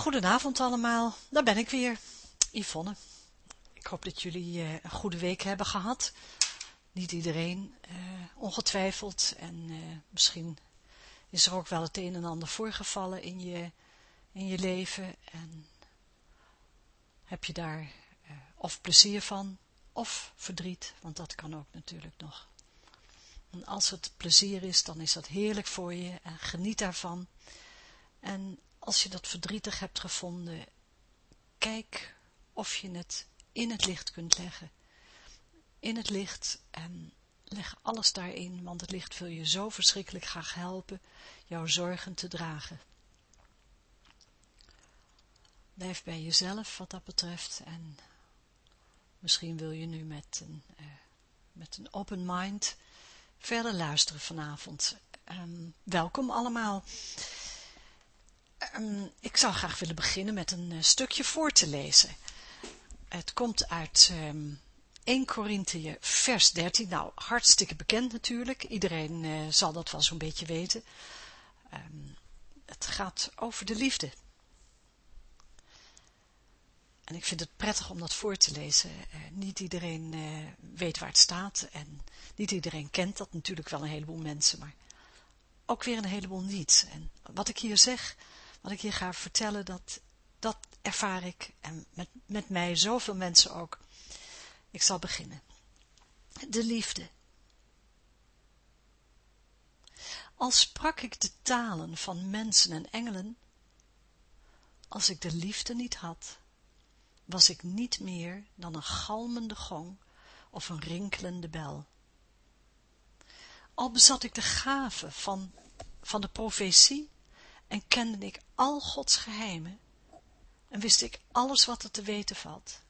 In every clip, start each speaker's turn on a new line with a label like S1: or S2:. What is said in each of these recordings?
S1: Goedenavond allemaal, daar ben ik weer, Yvonne. Ik hoop dat jullie uh, een goede week hebben gehad. Niet iedereen, uh, ongetwijfeld. En uh, misschien is er ook wel het een en ander voorgevallen in je, in je leven. En heb je daar of plezier van, of verdriet, want dat kan ook natuurlijk nog. En als het plezier is, dan is dat heerlijk voor je en geniet daarvan. En als je dat verdrietig hebt gevonden, kijk of je het in het licht kunt leggen. In het licht en leg alles daarin, want het licht wil je zo verschrikkelijk graag helpen, jouw zorgen te dragen. Blijf bij jezelf wat dat betreft en misschien wil je nu met een, uh, met een open mind verder luisteren vanavond. Um, welkom allemaal. Um, ik zou graag willen beginnen met een uh, stukje voor te lezen. Het komt uit um, 1 Korinthe vers 13. Nou, hartstikke bekend natuurlijk. Iedereen uh, zal dat wel zo'n beetje weten. Um, het gaat over de liefde. En ik vind het prettig om dat voor te lezen. Uh, niet iedereen weet waar het staat en niet iedereen kent dat. Natuurlijk wel een heleboel mensen, maar ook weer een heleboel niet. En wat ik hier zeg, wat ik hier ga vertellen, dat, dat ervaar ik en met, met mij zoveel mensen ook. Ik zal beginnen. De liefde. Al sprak ik de talen van mensen en engelen, als ik de liefde niet had, was ik niet meer dan een galmende gong of een rinkelende bel. Al bezat ik de gave van, van de profetie en kende ik al Gods geheimen en wist ik alles wat er te weten valt.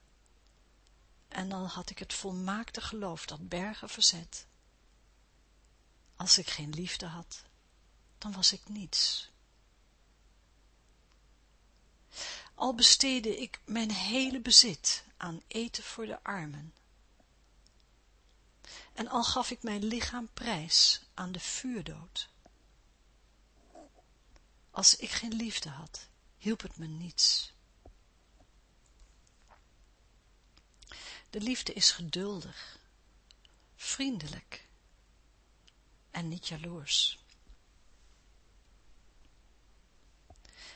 S1: En dan had ik het volmaakte geloof dat bergen verzet. Als ik geen liefde had, dan was ik niets. Al besteedde ik mijn hele bezit aan eten voor de armen. En al gaf ik mijn lichaam prijs aan de vuurdood. Als ik geen liefde had, hielp het me niets. De liefde is geduldig, vriendelijk en niet jaloers.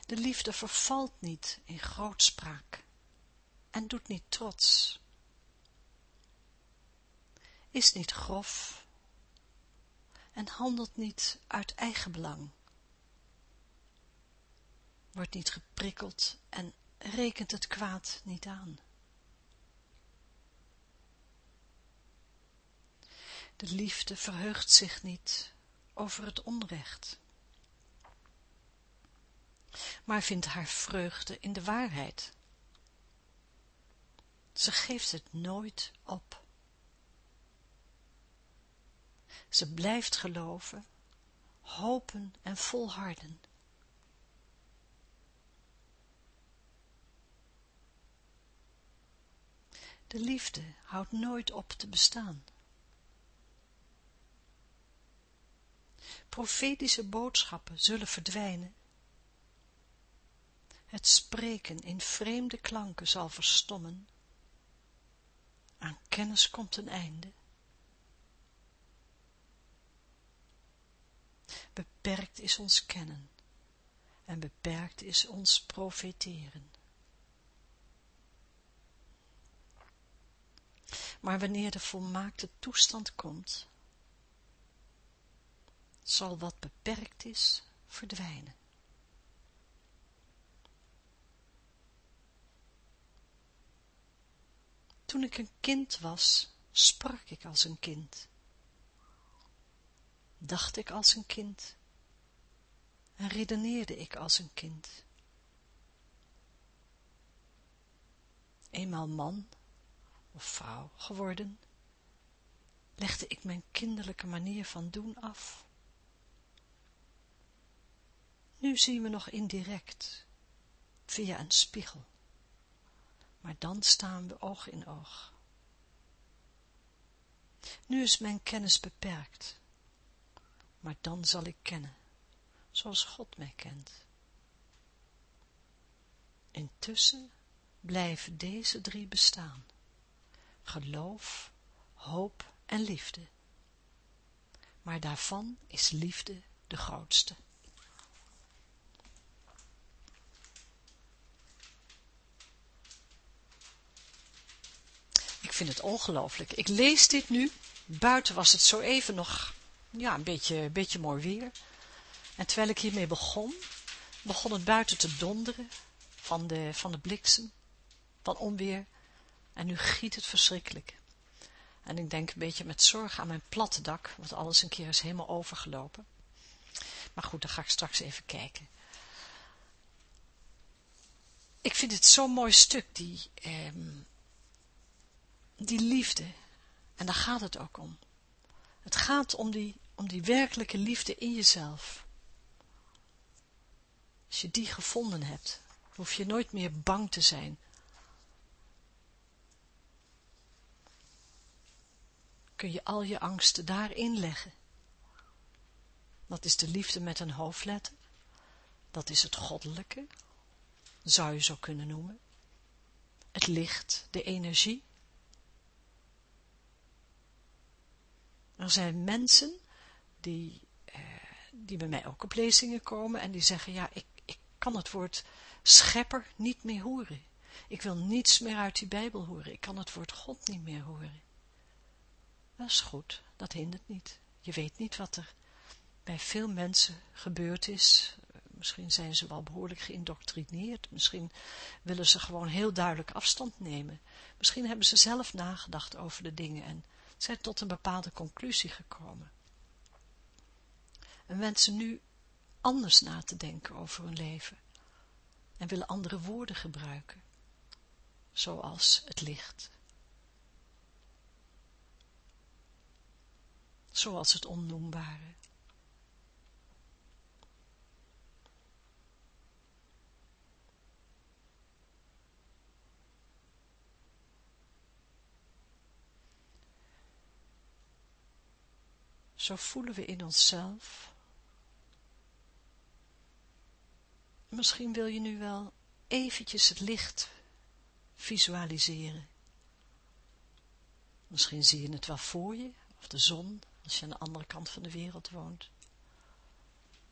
S1: De liefde vervalt niet in grootspraak en doet niet trots. Is niet grof en handelt niet uit eigen belang. Wordt niet geprikkeld en rekent het kwaad niet aan. De liefde verheugt zich niet over het onrecht maar vindt haar vreugde in de waarheid. Ze geeft het nooit op. Ze blijft geloven, hopen en volharden. De liefde houdt nooit op te bestaan. Profetische boodschappen zullen verdwijnen het spreken in vreemde klanken zal verstommen. Aan kennis komt een einde. Beperkt is ons kennen en beperkt is ons profeteren. Maar wanneer de volmaakte toestand komt, zal wat beperkt is verdwijnen. Toen ik een kind was, sprak ik als een kind. Dacht ik als een kind en redeneerde ik als een kind. Eenmaal man of vrouw geworden, legde ik mijn kinderlijke manier van doen af. Nu zien we nog indirect, via een spiegel maar dan staan we oog in oog. Nu is mijn kennis beperkt, maar dan zal ik kennen, zoals God mij kent. Intussen blijven deze drie bestaan. Geloof, hoop en liefde. Maar daarvan is liefde de grootste. Ik vind het ongelooflijk. Ik lees dit nu. Buiten was het zo even nog ja, een beetje, beetje mooi weer. En terwijl ik hiermee begon, begon het buiten te donderen van de, van de bliksem, van onweer. En nu giet het verschrikkelijk. En ik denk een beetje met zorg aan mijn platte dak, want alles een keer is helemaal overgelopen. Maar goed, dan ga ik straks even kijken. Ik vind het zo'n mooi stuk, die, ehm, die liefde. En daar gaat het ook om. Het gaat om die, om die werkelijke liefde in jezelf. Als je die gevonden hebt, hoef je nooit meer bang te zijn. Kun je al je angsten daarin leggen. Dat is de liefde met een hoofdletter. Dat is het goddelijke, zou je zo kunnen noemen. Het licht, de energie. Er zijn mensen die, eh, die bij mij ook op lezingen komen en die zeggen, ja, ik, ik kan het woord schepper niet meer horen. Ik wil niets meer uit die Bijbel horen. Ik kan het woord God niet meer horen. Dat is goed, dat hindert niet. Je weet niet wat er bij veel mensen gebeurd is. Misschien zijn ze wel behoorlijk geïndoctrineerd. Misschien willen ze gewoon heel duidelijk afstand nemen. Misschien hebben ze zelf nagedacht over de dingen en zijn tot een bepaalde conclusie gekomen. En wensen nu anders na te denken over hun leven. En willen andere woorden gebruiken. Zoals het licht. Zoals het onnoembare. Zo voelen we in onszelf. Misschien wil je nu wel eventjes het licht visualiseren. Misschien zie je het wel voor je, of de zon, als je aan de andere kant van de wereld woont.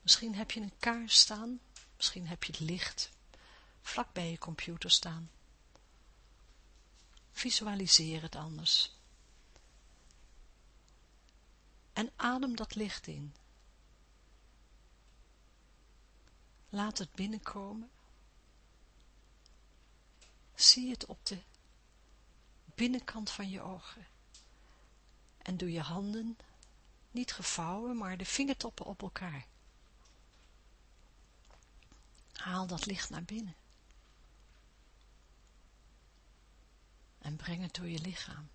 S1: Misschien heb je een kaars staan, misschien heb je het licht vlak bij je computer staan. Visualiseer het anders en adem dat licht in. Laat het binnenkomen. Zie het op de binnenkant van je ogen. En doe je handen, niet gevouwen, maar de vingertoppen op elkaar. Haal dat licht naar binnen. En breng het door je lichaam.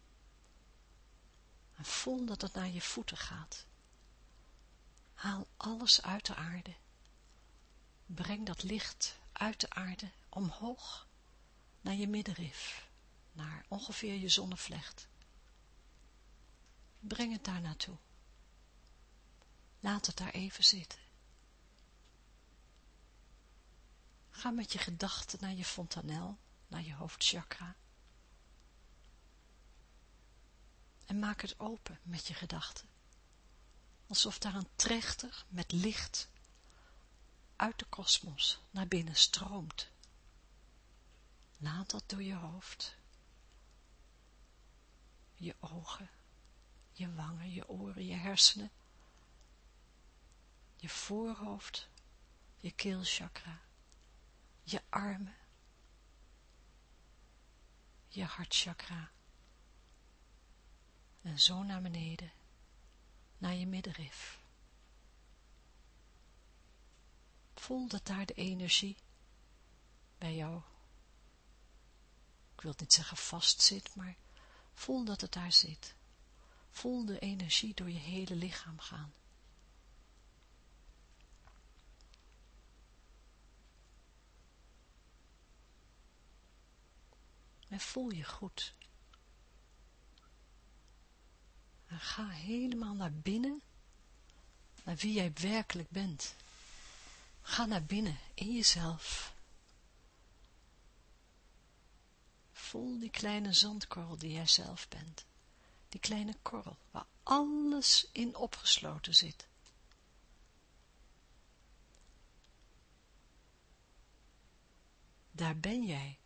S1: En voel dat het naar je voeten gaat. Haal alles uit de aarde. Breng dat licht uit de aarde omhoog naar je middenrif, naar ongeveer je zonnevlecht. Breng het daar naartoe. Laat het daar even zitten. Ga met je gedachten naar je fontanel, naar je hoofdchakra. en maak het open met je gedachten. Alsof daar een trechter met licht uit de kosmos naar binnen stroomt. Laat dat door je hoofd, je ogen, je wangen, je oren, je hersenen, je voorhoofd, je keelchakra, je armen, je hartchakra, en zo naar beneden, naar je middenrif. Voel dat daar de energie bij jou, ik wil niet zeggen vast zit, maar voel dat het daar zit. Voel de energie door je hele lichaam gaan. En voel je goed. En ga helemaal naar binnen, naar wie jij werkelijk bent. Ga naar binnen, in jezelf. Voel die kleine zandkorrel die jij zelf bent. Die kleine korrel waar alles in opgesloten zit. Daar ben jij.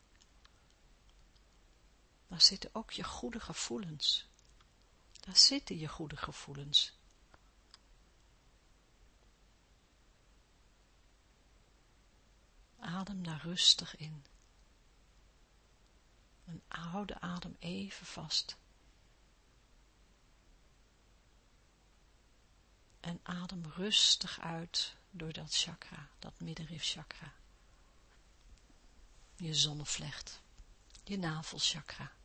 S1: Daar zitten ook je goede gevoelens. Daar zitten je goede gevoelens. Adem daar rustig in. En hou de adem even vast. En adem rustig uit door dat chakra, dat middenrif chakra. Je zonnevlecht, je navelchakra.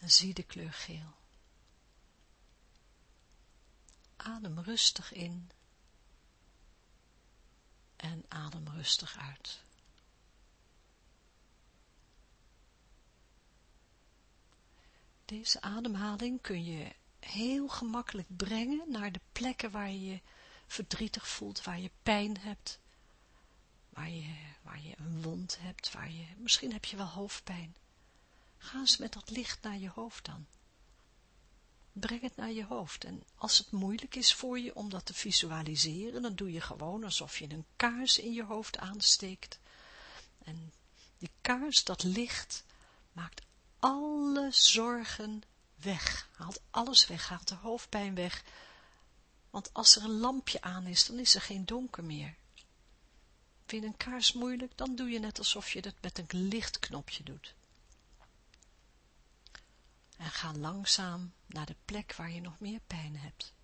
S1: En zie de kleur geel. Adem rustig in en adem rustig uit. Deze ademhaling kun je heel gemakkelijk brengen naar de plekken waar je je verdrietig voelt, waar je pijn hebt, waar je, waar je een wond hebt, waar je, misschien heb je wel hoofdpijn. Ga eens met dat licht naar je hoofd dan. Breng het naar je hoofd en als het moeilijk is voor je om dat te visualiseren, dan doe je gewoon alsof je een kaars in je hoofd aansteekt. En die kaars, dat licht, maakt alle zorgen weg, haalt alles weg, haalt de hoofdpijn weg. Want als er een lampje aan is, dan is er geen donker meer. Vind je een kaars moeilijk, dan doe je net alsof je dat met een lichtknopje doet. En ga langzaam naar de plek waar je nog meer pijn hebt.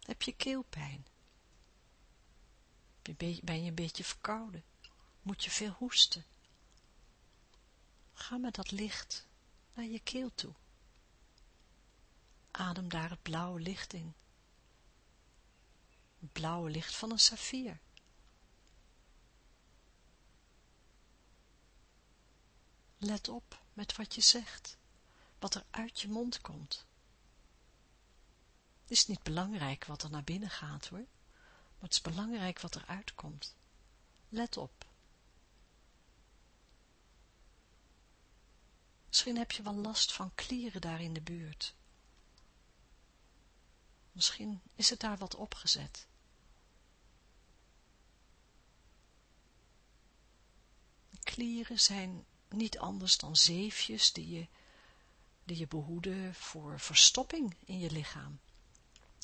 S1: Heb je keelpijn? Ben je een beetje verkouden? Moet je veel hoesten? Ga met dat licht naar je keel toe. Adem daar het blauwe licht in. Het blauwe licht van een saffier. Let op met wat je zegt, wat er uit je mond komt. Het is niet belangrijk wat er naar binnen gaat hoor, maar het is belangrijk wat er uitkomt. Let op. Misschien heb je wel last van klieren daar in de buurt. Misschien is het daar wat opgezet. Klieren zijn niet anders dan zeefjes die je, die je behoeden voor verstopping in je lichaam.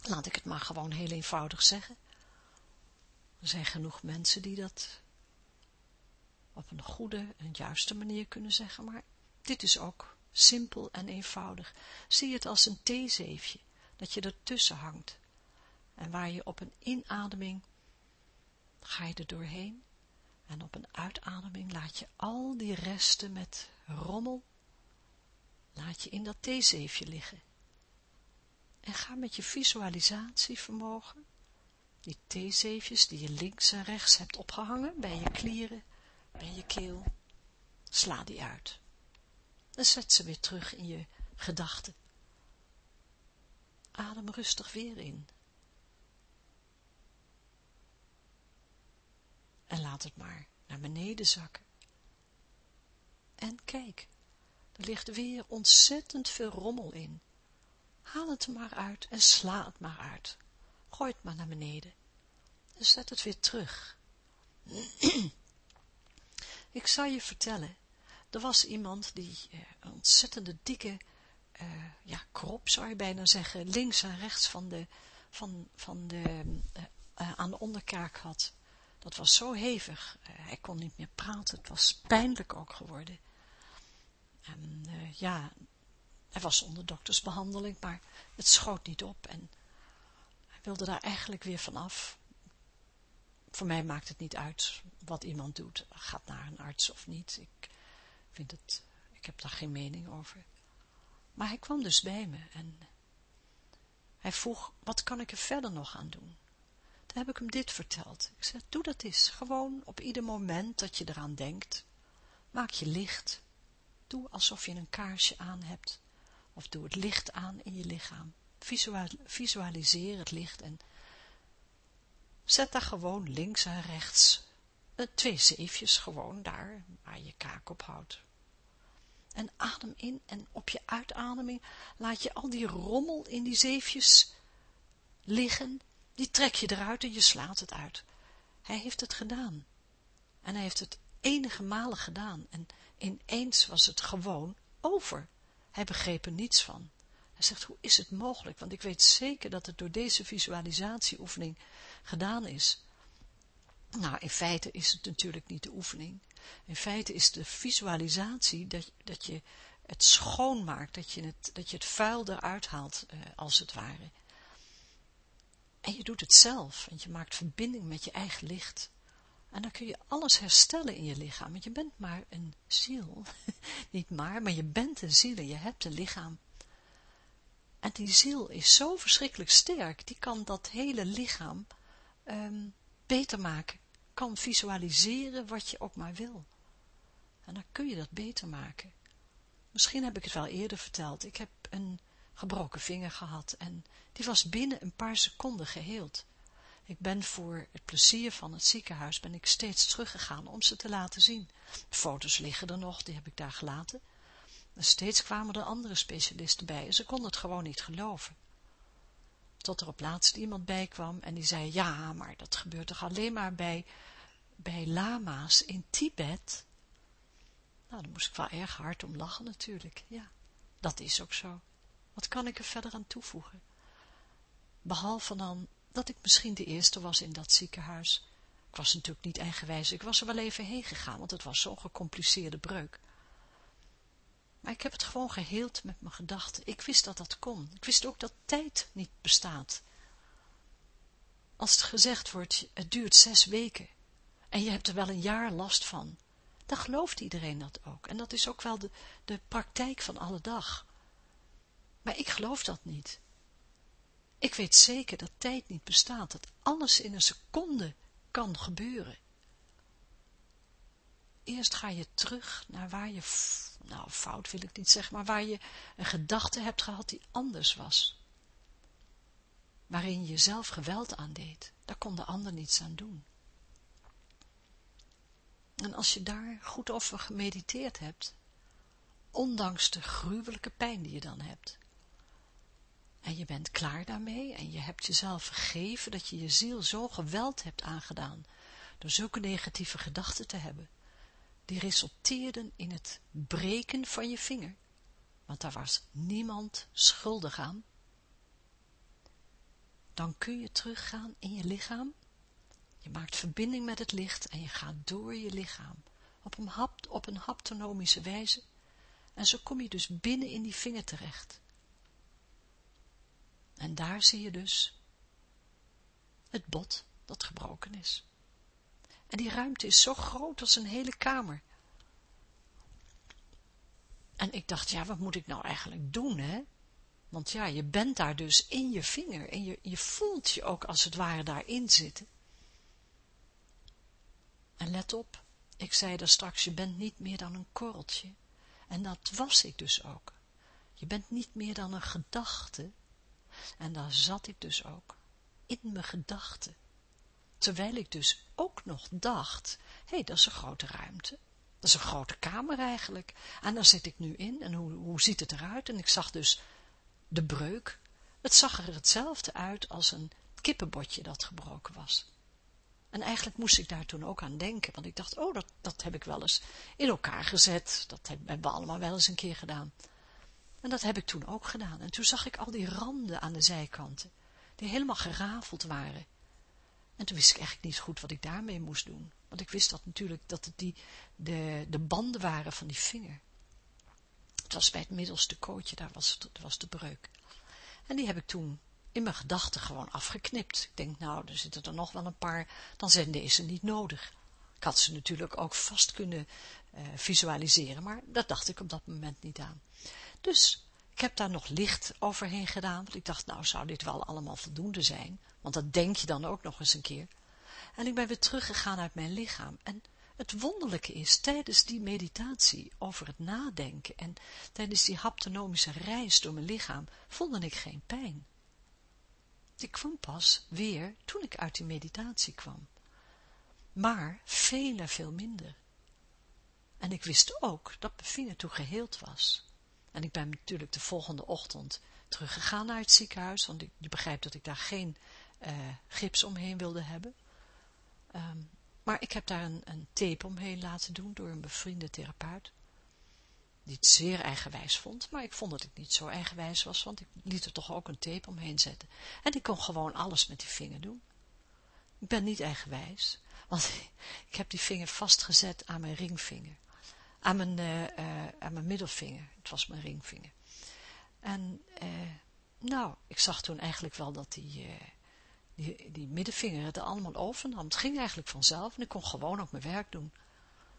S1: Laat ik het maar gewoon heel eenvoudig zeggen. Er zijn genoeg mensen die dat op een goede en juiste manier kunnen zeggen, maar dit is ook simpel en eenvoudig. Zie het als een theezeefje, dat je ertussen hangt. En waar je op een inademing, ga je er doorheen. En op een uitademing laat je al die resten met rommel, laat je in dat theezeefje liggen. En ga met je visualisatievermogen, die theezeefjes die je links en rechts hebt opgehangen, bij je klieren, bij je keel, sla die uit en zet ze weer terug in je gedachten. Adem rustig weer in. En laat het maar naar beneden zakken. En kijk, er ligt weer ontzettend veel rommel in. Haal het er maar uit en sla het maar uit. Gooi het maar naar beneden. En zet het weer terug. Ik zal je vertellen, er was iemand die uh, een ontzettende dikke, uh, ja, krop zou je bijna zeggen, links en rechts van de, van, van de, uh, aan de onderkaak had. Dat was zo hevig, hij kon niet meer praten, het was pijnlijk ook geworden. En ja, hij was onder doktersbehandeling, maar het schoot niet op en hij wilde daar eigenlijk weer vanaf. Voor mij maakt het niet uit wat iemand doet, gaat naar een arts of niet. Ik, vind het, ik heb daar geen mening over. Maar hij kwam dus bij me en hij vroeg, wat kan ik er verder nog aan doen? Toen heb ik hem dit verteld. Ik zei, doe dat eens, gewoon op ieder moment dat je eraan denkt. Maak je licht. Doe alsof je een kaarsje aan hebt. Of doe het licht aan in je lichaam. visualiseer het licht en zet daar gewoon links en rechts eh, twee zeefjes gewoon daar waar je kaak op houdt. En adem in en op je uitademing laat je al die rommel in die zeefjes liggen, die trek je eruit en je slaat het uit. Hij heeft het gedaan. En hij heeft het enige malen gedaan en ineens was het gewoon over. Hij begreep er niets van. Hij zegt, hoe is het mogelijk? Want ik weet zeker dat het door deze visualisatieoefening gedaan is. Nou, in feite is het natuurlijk niet de oefening. In feite is de visualisatie dat, dat je het schoonmaakt, dat je het, dat je het vuil eruit haalt, eh, als het ware. En je doet het zelf, want je maakt verbinding met je eigen licht. En dan kun je alles herstellen in je lichaam, want je bent maar een ziel. Niet maar, maar je bent een ziel en je hebt een lichaam. En die ziel is zo verschrikkelijk sterk, die kan dat hele lichaam um, beter maken. Kan visualiseren wat je ook maar wil. En dan kun je dat beter maken. Misschien heb ik het wel eerder verteld. Ik heb een gebroken vinger gehad en die was binnen een paar seconden geheeld. Ik ben voor het plezier van het ziekenhuis ben ik steeds teruggegaan om ze te laten zien. De foto's liggen er nog, die heb ik daar gelaten. En steeds kwamen er andere specialisten bij en ze konden het gewoon niet geloven. Tot er op laatst iemand bij kwam en die zei, ja, maar dat gebeurt toch alleen maar bij, bij lama's in Tibet? Nou, daar moest ik wel erg hard om lachen natuurlijk, ja. Dat is ook zo. Wat kan ik er verder aan toevoegen? Behalve dan dat ik misschien de eerste was in dat ziekenhuis. Ik was natuurlijk niet eigenwijs, ik was er wel even heen gegaan, want het was zo'n gecompliceerde breuk. Maar ik heb het gewoon geheeld met mijn gedachten. Ik wist dat dat kon. Ik wist ook dat tijd niet bestaat. Als het gezegd wordt, het duurt zes weken en je hebt er wel een jaar last van, dan gelooft iedereen dat ook. En dat is ook wel de, de praktijk van alle dag. Maar ik geloof dat niet. Ik weet zeker dat tijd niet bestaat, dat alles in een seconde kan gebeuren. Eerst ga je terug naar waar je, nou fout wil ik niet zeggen, maar waar je een gedachte hebt gehad die anders was. Waarin je zelf geweld aandeed, daar kon de ander niets aan doen. En als je daar goed over gemediteerd hebt, ondanks de gruwelijke pijn die je dan hebt, en je bent klaar daarmee en je hebt jezelf vergeven dat je je ziel zo geweld hebt aangedaan door zulke negatieve gedachten te hebben, die resulteerden in het breken van je vinger, want daar was niemand schuldig aan, dan kun je teruggaan in je lichaam, je maakt verbinding met het licht en je gaat door je lichaam op een, hap, op een haptonomische wijze. En zo kom je dus binnen in die vinger terecht. En daar zie je dus het bot dat gebroken is. En die ruimte is zo groot als een hele kamer. En ik dacht, ja, wat moet ik nou eigenlijk doen, hè? Want ja, je bent daar dus in je vinger en je, je voelt je ook als het ware daarin zitten. En let op, ik zei daar straks, je bent niet meer dan een korreltje. En dat was ik dus ook. Je bent niet meer dan een gedachte en daar zat ik dus ook, in mijn gedachten. Terwijl ik dus ook nog dacht, hé, hey, dat is een grote ruimte. Dat is een grote kamer eigenlijk. En daar zit ik nu in. En hoe, hoe ziet het eruit? En ik zag dus de breuk. Het zag er hetzelfde uit als een kippenbotje dat gebroken was. En eigenlijk moest ik daar toen ook aan denken. Want ik dacht, oh, dat, dat heb ik wel eens in elkaar gezet. Dat hebben we allemaal wel eens een keer gedaan. En dat heb ik toen ook gedaan. En toen zag ik al die randen aan de zijkanten, die helemaal gerafeld waren. En toen wist ik eigenlijk niet goed wat ik daarmee moest doen. Want ik wist dat natuurlijk dat het die, de, de banden waren van die vinger. Het was bij het middelste kootje, daar was, was de breuk. En die heb ik toen in mijn gedachten gewoon afgeknipt. Ik denk, nou, er zitten er nog wel een paar, dan zijn deze niet nodig. Ik had ze natuurlijk ook vast kunnen uh, visualiseren, maar dat dacht ik op dat moment niet aan. Dus ik heb daar nog licht overheen gedaan, want ik dacht, nou zou dit wel allemaal voldoende zijn, want dat denk je dan ook nog eens een keer. En ik ben weer teruggegaan uit mijn lichaam en het wonderlijke is, tijdens die meditatie over het nadenken en tijdens die haptonomische reis door mijn lichaam, voelde ik geen pijn. Ik kwam pas weer toen ik uit die meditatie kwam. maar veel en veel minder. En ik wist ook dat mijn vinger toen geheeld was. En ik ben natuurlijk de volgende ochtend teruggegaan naar het ziekenhuis, want je begrijpt dat ik daar geen uh, gips omheen wilde hebben. Um, maar ik heb daar een, een tape omheen laten doen door een bevriende therapeut. Die het zeer eigenwijs vond, maar ik vond dat ik niet zo eigenwijs was, want ik liet er toch ook een tape omheen zetten. En ik kon gewoon alles met die vinger doen. Ik ben niet eigenwijs, want ik heb die vinger vastgezet aan mijn ringvinger. Aan mijn, uh, uh, aan mijn middelvinger, het was mijn ringvinger. En, uh, nou, ik zag toen eigenlijk wel dat die die, die middenvinger het allemaal overnam. Het ging eigenlijk vanzelf en ik kon gewoon ook mijn werk doen.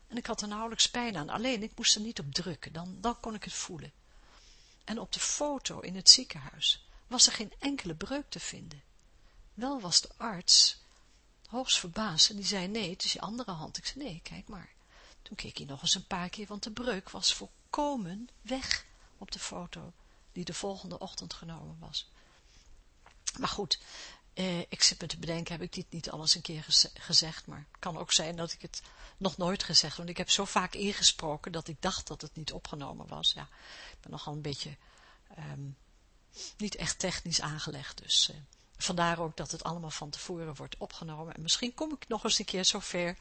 S1: En ik had er nauwelijks pijn aan, alleen ik moest er niet op drukken, dan, dan kon ik het voelen. En op de foto in het ziekenhuis was er geen enkele breuk te vinden. Wel was de arts hoogst verbaasd en die zei, nee, het is je andere hand. Ik zei, nee, kijk maar. Toen keek hij nog eens een paar keer, want de breuk was volkomen weg op de foto die de volgende ochtend genomen was. Maar goed, eh, ik zit me te bedenken, heb ik dit niet al eens een keer gezegd, maar het kan ook zijn dat ik het nog nooit gezegd want ik heb zo vaak ingesproken dat ik dacht dat het niet opgenomen was. Ja, ik ben nogal een beetje um, niet echt technisch aangelegd, dus uh, vandaar ook dat het allemaal van tevoren wordt opgenomen. En misschien kom ik nog eens een keer zover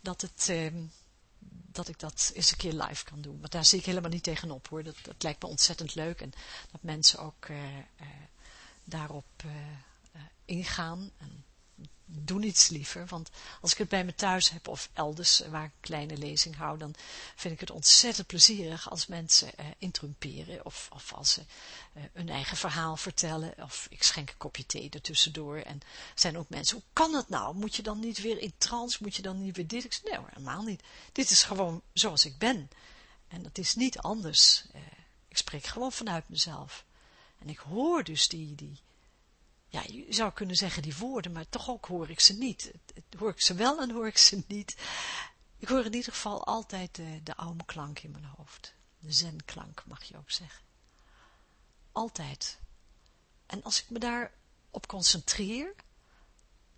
S1: dat, het, um, dat ik dat eens een keer live kan doen. Want daar zie ik helemaal niet tegenop hoor, dat, lijkt me ontzettend leuk. En dat mensen ook uh, daarop ingaan. En doe niets liever, want als ik het bij me thuis heb of elders waar ik een kleine lezing hou, dan vind ik het ontzettend plezierig als mensen uh, of, of als ze uh, hun eigen verhaal vertellen of ik schenk een kopje thee ertussendoor en zijn ook mensen, hoe kan dat nou? Moet je dan niet weer in trance? Moet je dan niet weer dit? Ik zeg, nee helemaal niet. Dit is gewoon zoals ik ben en dat is niet anders. Uh, ik spreek gewoon vanuit mezelf. En ik hoor dus die, die, ja, je zou kunnen zeggen die woorden, maar toch ook hoor ik ze niet. Hoor ik ze wel en hoor ik ze niet. Ik hoor in ieder geval altijd de, de oude klank in mijn hoofd. De zenklank mag je ook zeggen. Altijd. En als ik me daar op concentreer,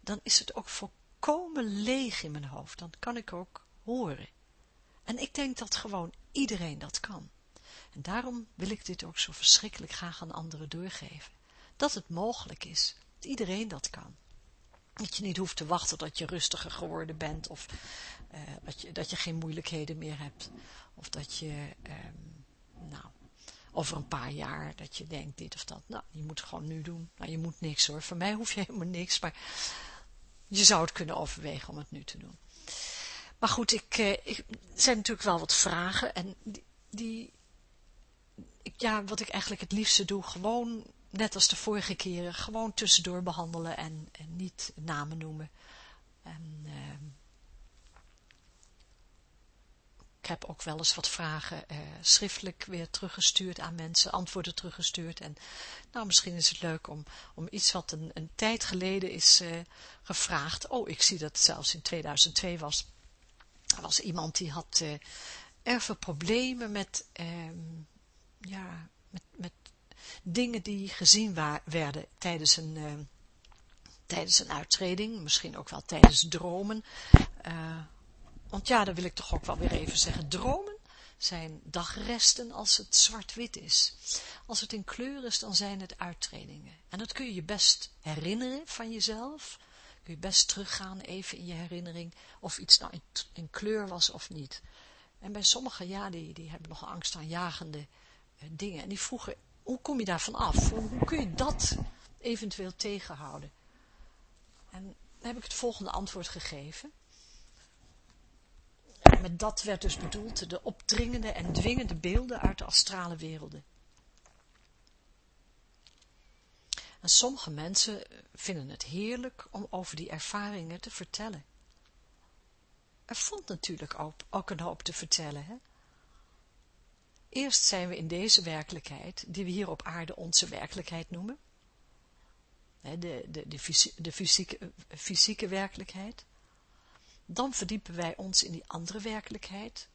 S1: dan is het ook volkomen leeg in mijn hoofd. Dan kan ik ook horen. En ik denk dat gewoon iedereen dat kan. En daarom wil ik dit ook zo verschrikkelijk graag aan anderen doorgeven dat het mogelijk is. Dat iedereen dat kan. Dat je niet hoeft te wachten tot je rustiger geworden bent of uh, dat, je, dat je geen moeilijkheden meer hebt. Of dat je, um, nou, over een paar jaar dat je denkt dit of dat. Nou, je moet het gewoon nu doen. Nou, je moet niks hoor. Voor mij hoef je helemaal niks, maar je zou het kunnen overwegen om het nu te doen. Maar goed, ik, uh, ik, er zijn natuurlijk wel wat vragen en die, die ja, wat ik eigenlijk het liefste doe, gewoon net als de vorige keren, gewoon tussendoor behandelen en, niet namen noemen. En, uh, ik heb ook wel eens wat vragen uh, schriftelijk weer teruggestuurd aan mensen, antwoorden teruggestuurd. En nou, misschien is het leuk om, om iets wat een, een tijd geleden is uh, gevraagd. Oh, ik zie dat het zelfs in 2002 was. Er was iemand die had erg veel problemen met, ehm, ja, met, met dingen die gezien werden tijdens een, uh, tijdens een uittreding, misschien ook wel tijdens dromen. Uh, want ja, dan wil ik toch ook wel weer even zeggen, dromen zijn dagresten als het zwart-wit is. Als het in kleur is, dan zijn het uittredingen. En dat kun je je best herinneren van jezelf. Kun je best teruggaan even in je herinnering of iets nou in, kleur was of niet. En bij sommigen, ja, die, die hebben nog angstaanjagende uh, dingen. En die vroegen hoe kom je daarvan af? Hoe, kun je dat eventueel tegenhouden? En heb ik het volgende antwoord gegeven. Met dat werd dus bedoeld de opdringende en dwingende beelden uit de astrale werelden. En sommige mensen vinden het heerlijk om over die ervaringen te vertellen. Er vond natuurlijk ook een hoop te vertellen, hè? Eerst zijn we in deze werkelijkheid, die we hier op aarde onze werkelijkheid noemen. De, de, de, fysieke, de fysieke, werkelijkheid. Dan verdiepen wij ons in die andere werkelijkheid.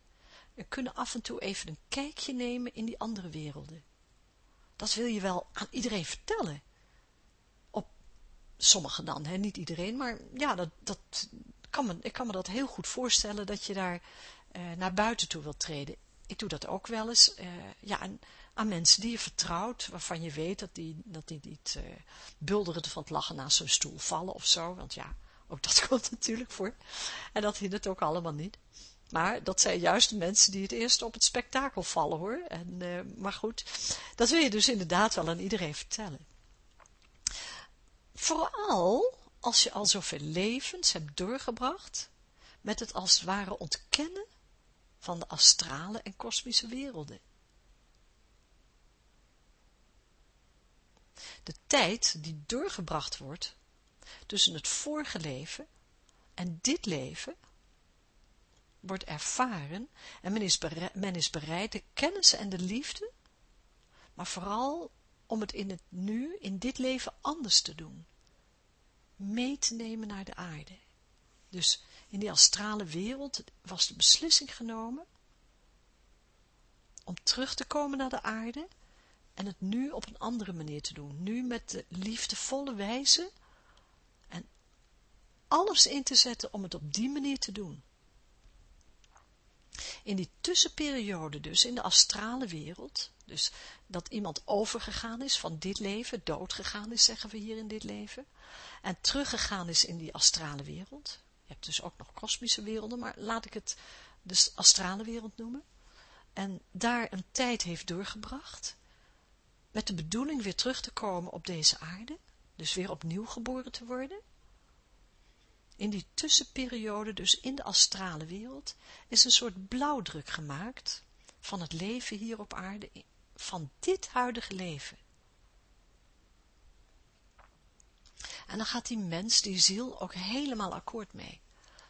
S1: En kunnen af en toe even een kijkje nemen in die andere werelden. Dat wil je wel aan iedereen vertellen. Op sommigen dan, hè? niet iedereen, maar ja, dat, dat kan ik kan me dat heel goed voorstellen dat je daar uh, naar buiten toe wilt treden. Ik doe dat ook wel eens, uh, ja, aan, aan, mensen die je vertrouwt, waarvan je weet dat die, dat die niet uh, bulderend van het lachen naast zo'n stoel vallen of zo, want ja, ook dat komt natuurlijk voor. En dat hindert ook allemaal niet. Maar dat zijn juist de mensen die het eerst op het spektakel vallen hoor. En, uh, maar goed, dat wil je dus inderdaad wel aan iedereen vertellen. Vooral als je al zoveel levens hebt doorgebracht met het als het ware ontkennen van de astrale en kosmische werelden. De tijd die doorgebracht wordt tussen het vorige leven en dit leven wordt ervaren en men is, bereid, de kennis en de liefde, maar vooral om het in het nu, in dit leven anders te doen. Mee te nemen naar de aarde. Dus in die astrale wereld was de beslissing genomen om terug te komen naar de aarde en het nu op een andere manier te doen. Nu met de liefdevolle wijze en alles in te zetten om het op die manier te doen. In die tussenperiode dus, in de astrale wereld, dus dat iemand overgegaan is van dit leven, doodgegaan is, zeggen we hier in dit leven, en teruggegaan is in die astrale wereld. Je hebt dus ook nog kosmische werelden, maar laat ik het de astrale wereld noemen. En daar een tijd heeft doorgebracht, met de bedoeling weer terug te komen op deze aarde, dus weer opnieuw geboren te worden, in die tussenperiode, dus in de astrale wereld, is een soort blauwdruk gemaakt van het leven hier op aarde, van dit huidige leven. En dan gaat die mens, die ziel, ook helemaal akkoord mee.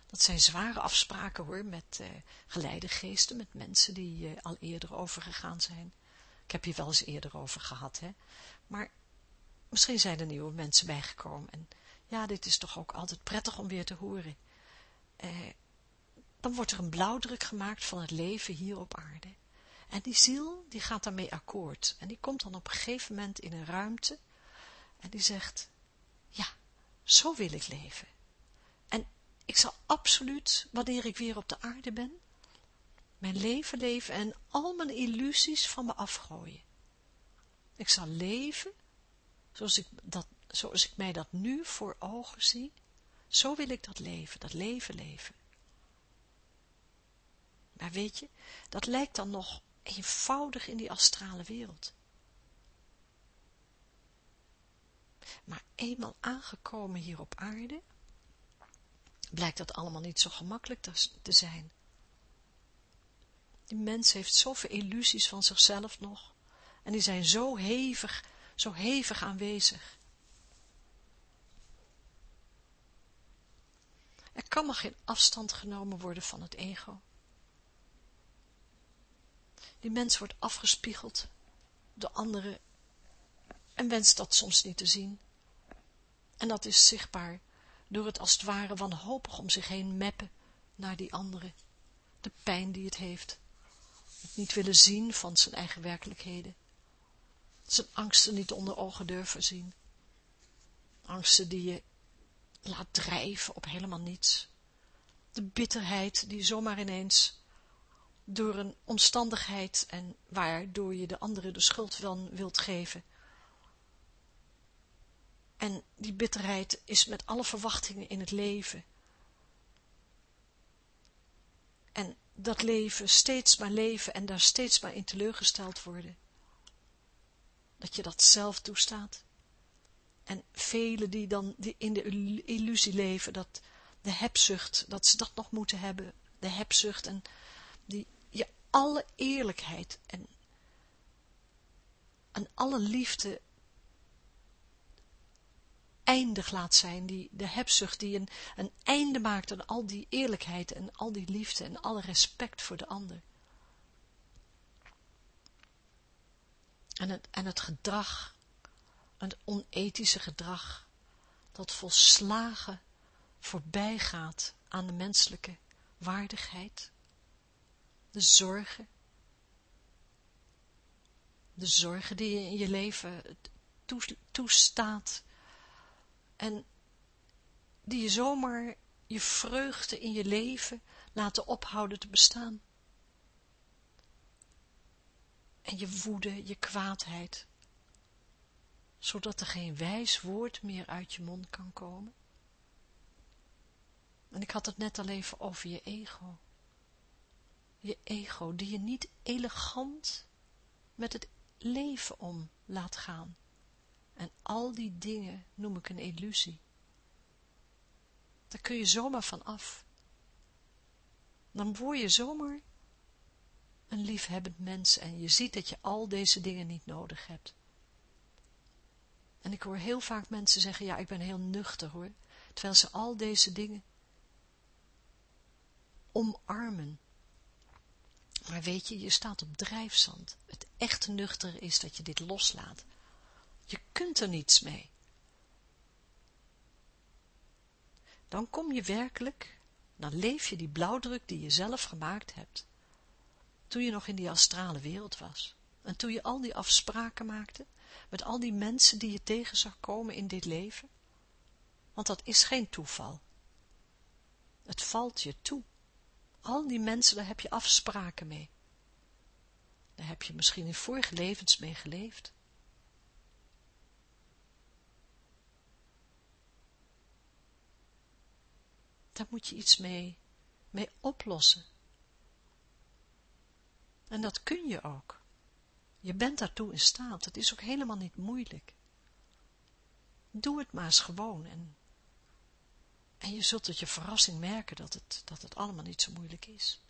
S1: Dat zijn zware afspraken hoor, met uh, geleide geesten, met mensen die uh, al eerder overgegaan zijn. Ik heb hier wel eens eerder over gehad, hè. Maar misschien zijn er nieuwe mensen bijgekomen en ja, dit is toch ook altijd prettig om weer te horen. Eh, dan wordt er een blauwdruk gemaakt van het leven hier op aarde. En die ziel, die gaat daarmee akkoord. En die komt dan op een gegeven moment in een ruimte. En die zegt, zo wil ik leven. En ik zal absoluut, wanneer ik weer op de aarde ben, mijn leven leven en al mijn illusies van me afgooien. Ik zal leven zoals ik dat zoals ik mij dat nu voor ogen zie, zo wil ik dat leven, dat leven leven. Maar weet je, dat lijkt dan nog eenvoudig in die astrale wereld. Maar eenmaal aangekomen hier op aarde, blijkt dat allemaal niet zo gemakkelijk te zijn. Die mens heeft zoveel illusies van zichzelf nog, en die zijn zo hevig, zo hevig aanwezig. Er kan maar geen afstand genomen worden van het ego. Die mens wordt afgespiegeld door anderen en wenst dat soms niet te zien. En dat is zichtbaar door het als het ware wanhopig om zich heen meppen naar die andere, de pijn die het heeft, het niet willen zien van zijn eigen werkelijkheden, zijn angsten niet onder ogen durven zien, angsten die je laat drijven op helemaal niets. De bitterheid die zomaar ineens door een omstandigheid en waardoor je de andere de schuld van wilt geven. En die bitterheid is met alle verwachtingen in het leven. En dat leven steeds maar leven en daar steeds maar in teleurgesteld worden. Dat je dat zelf toestaat. En velen die dan in de illusie leven, dat de hebzucht, dat ze dat nog moeten hebben, de hebzucht en die je alle eerlijkheid en, en alle liefde eindig laat zijn, die, de hebzucht die een, een einde maakt aan al die eerlijkheid en al die liefde en alle respect voor de ander. En het, en het gedrag een onethische gedrag dat volslagen voorbij gaat aan de menselijke waardigheid, de zorgen, de zorgen die je in je leven toestaat en die je zomaar je vreugde in je leven laten ophouden te bestaan. En je woede, je kwaadheid, zodat er geen wijs woord meer uit je mond kan komen. En ik had het net al even over je ego. Je ego, die je niet elegant met het leven om laat gaan. En al die dingen noem ik een illusie. Daar kun je zomaar van af. Dan word je zomaar een liefhebbend mens en je ziet dat je al deze dingen niet nodig hebt. En ik hoor heel vaak mensen zeggen, ja, ik ben heel nuchter hoor, terwijl ze al deze dingen omarmen. Maar weet je, je staat op drijfzand. Het echte nuchter is dat je dit loslaat. Je kunt er niets mee. Dan kom je werkelijk, dan leef je die blauwdruk die je zelf gemaakt hebt. Toen je nog in die astrale wereld was. En toen je al die afspraken maakte, met al die mensen die je tegen zag komen in dit leven. Want dat is geen toeval. Het valt je toe. Al die mensen, daar heb je afspraken mee. Daar heb je misschien in vorige levens mee geleefd. Daar moet je iets mee, mee oplossen. En dat kun je ook. Je bent daartoe in staat. Het is ook helemaal niet moeilijk. Doe het maar eens gewoon en en je zult tot je verrassing merken dat het, dat het allemaal niet zo moeilijk is.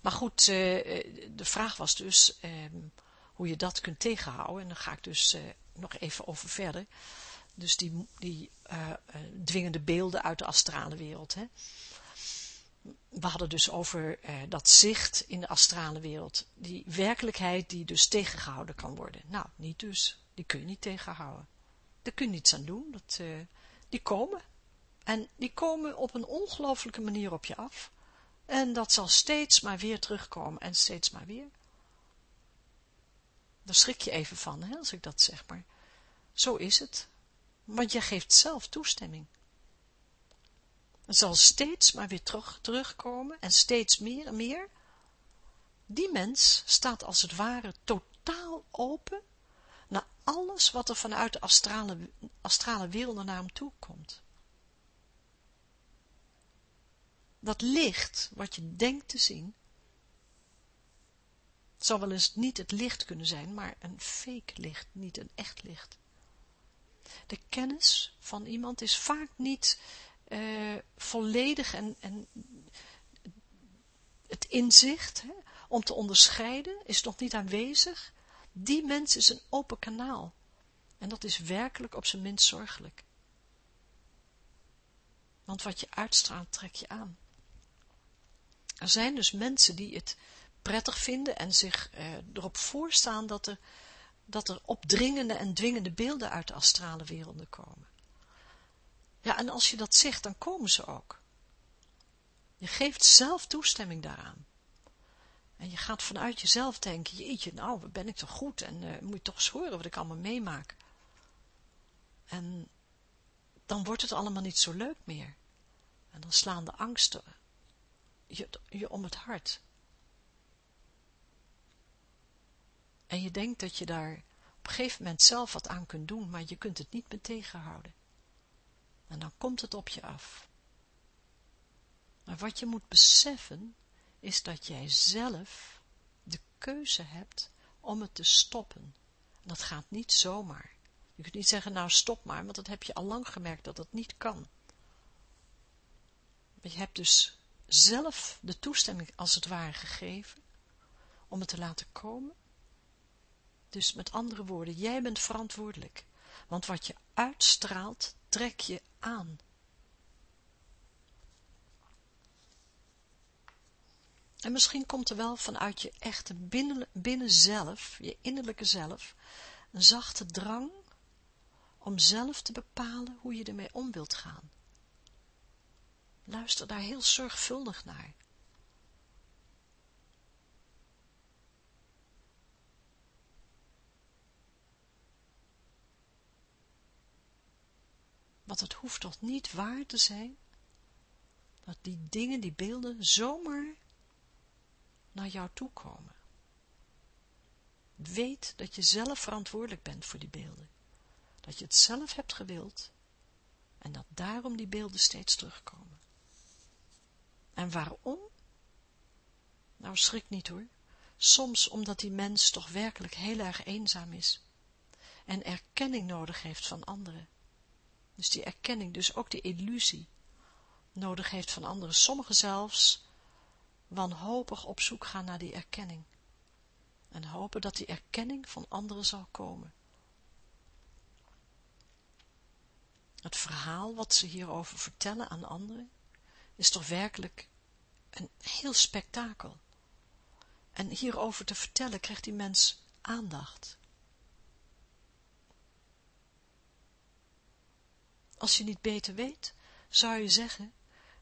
S1: Maar goed, eh, eh, de vraag was dus ehm, hoe je dat kunt tegenhouden. En dan ga ik dus eh, nog even over verder. Dus die, die dwingende beelden uit de astrale wereld. Hè. We hadden dus over dat zicht in de astrale wereld. Die werkelijkheid die dus tegengehouden kan worden. Nou, niet dus. Die kun je niet tegenhouden. Daar kun je niets aan doen. Dat, die komen. En die komen op een ongelooflijke manier op je af. En dat zal steeds maar weer terugkomen en steeds maar weer. Daar schrik je even van, hè, als ik dat zeg, maar zo is het. Want je geeft zelf toestemming. Het zal steeds maar weer terug, terugkomen en steeds meer en meer. Die mens staat als het ware totaal open naar alles wat er vanuit de astrale, astrale wereld naar hem toe komt. Dat licht, wat je denkt te zien, zal wel eens niet het licht kunnen zijn, maar een fake licht, niet een echt licht. De kennis van iemand is vaak niet uh, volledig en, en het inzicht hè, om te onderscheiden is nog niet aanwezig die mens is een open kanaal. En dat is werkelijk op zijn minst zorgelijk. Want wat je uitstraalt, trek je aan. Er zijn dus mensen die het prettig vinden en zich eh, erop voorstaan dat er, dat er opdringende en dwingende beelden uit de astrale werelden komen. Ja, en als je dat zegt, dan komen ze ook. Je geeft zelf toestemming daaraan. En je gaat vanuit jezelf denken, jeetje, nou, ben ik toch goed en uh, moet je toch eens horen wat ik allemaal meemaak. En dan wordt het allemaal niet zo leuk meer. En dan slaan de angsten je, je om het hart. En je denkt dat je daar op een gegeven moment zelf wat aan kunt doen, maar je kunt het niet meer tegenhouden. En dan komt het op je af. Maar wat je moet beseffen, is dat jij zelf de keuze hebt om het te stoppen. Dat gaat niet zomaar. Je kunt niet zeggen, nou stop maar, want dat heb je al lang gemerkt dat dat niet kan. Maar je hebt dus zelf de toestemming als het ware gegeven om het te laten komen. Dus met andere woorden, jij bent verantwoordelijk. Want wat je uitstraalt, trek je aan. En misschien komt er wel vanuit je echte binnen, binnen zelf, je innerlijke zelf, een zachte drang om zelf te bepalen hoe je ermee om wilt gaan. Luister daar heel zorgvuldig naar. Want het hoeft toch niet waar te zijn, dat die dingen, die beelden, zomaar naar jou toe komen. Weet dat je zelf verantwoordelijk bent voor die beelden. Dat je het zelf hebt gewild en dat daarom die beelden steeds terugkomen. En waarom? Nou, schrik niet hoor. Soms omdat die mens toch werkelijk heel erg eenzaam is en erkenning nodig heeft van anderen. Dus die erkenning, dus ook die illusie, nodig heeft van anderen. Sommigen zelfs wanhopig op zoek gaan naar die erkenning. En hopen dat die erkenning van anderen zal komen. Het verhaal wat ze hierover vertellen aan anderen, is toch werkelijk een heel spektakel. En hierover te vertellen krijgt die mens aandacht. Als je niet beter weet, zou je zeggen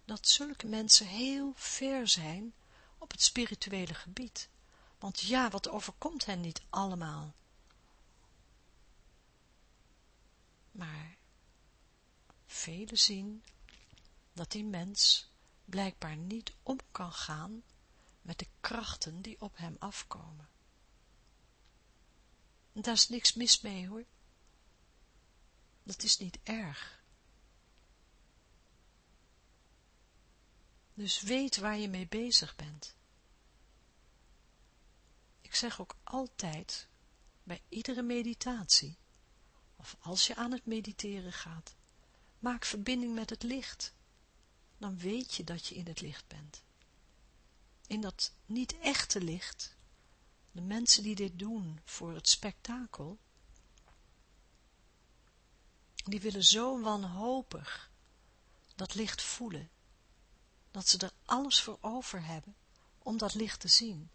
S1: dat zulke mensen heel ver zijn op het spirituele gebied. Want ja, wat overkomt hen niet allemaal? Maar velen zien dat die mens blijkbaar niet om kan gaan met de krachten die op hem afkomen. En daar is niks mis mee hoor. Dat is niet erg. Dus weet waar je mee bezig bent. Ik zeg ook altijd, bij iedere meditatie, of als je aan het mediteren gaat, maak verbinding met het licht. Dan weet je dat je in het licht bent. In dat niet echte licht, de mensen die dit doen voor het spektakel, die willen zo wanhopig dat licht voelen, dat ze er alles voor over hebben om dat licht te zien.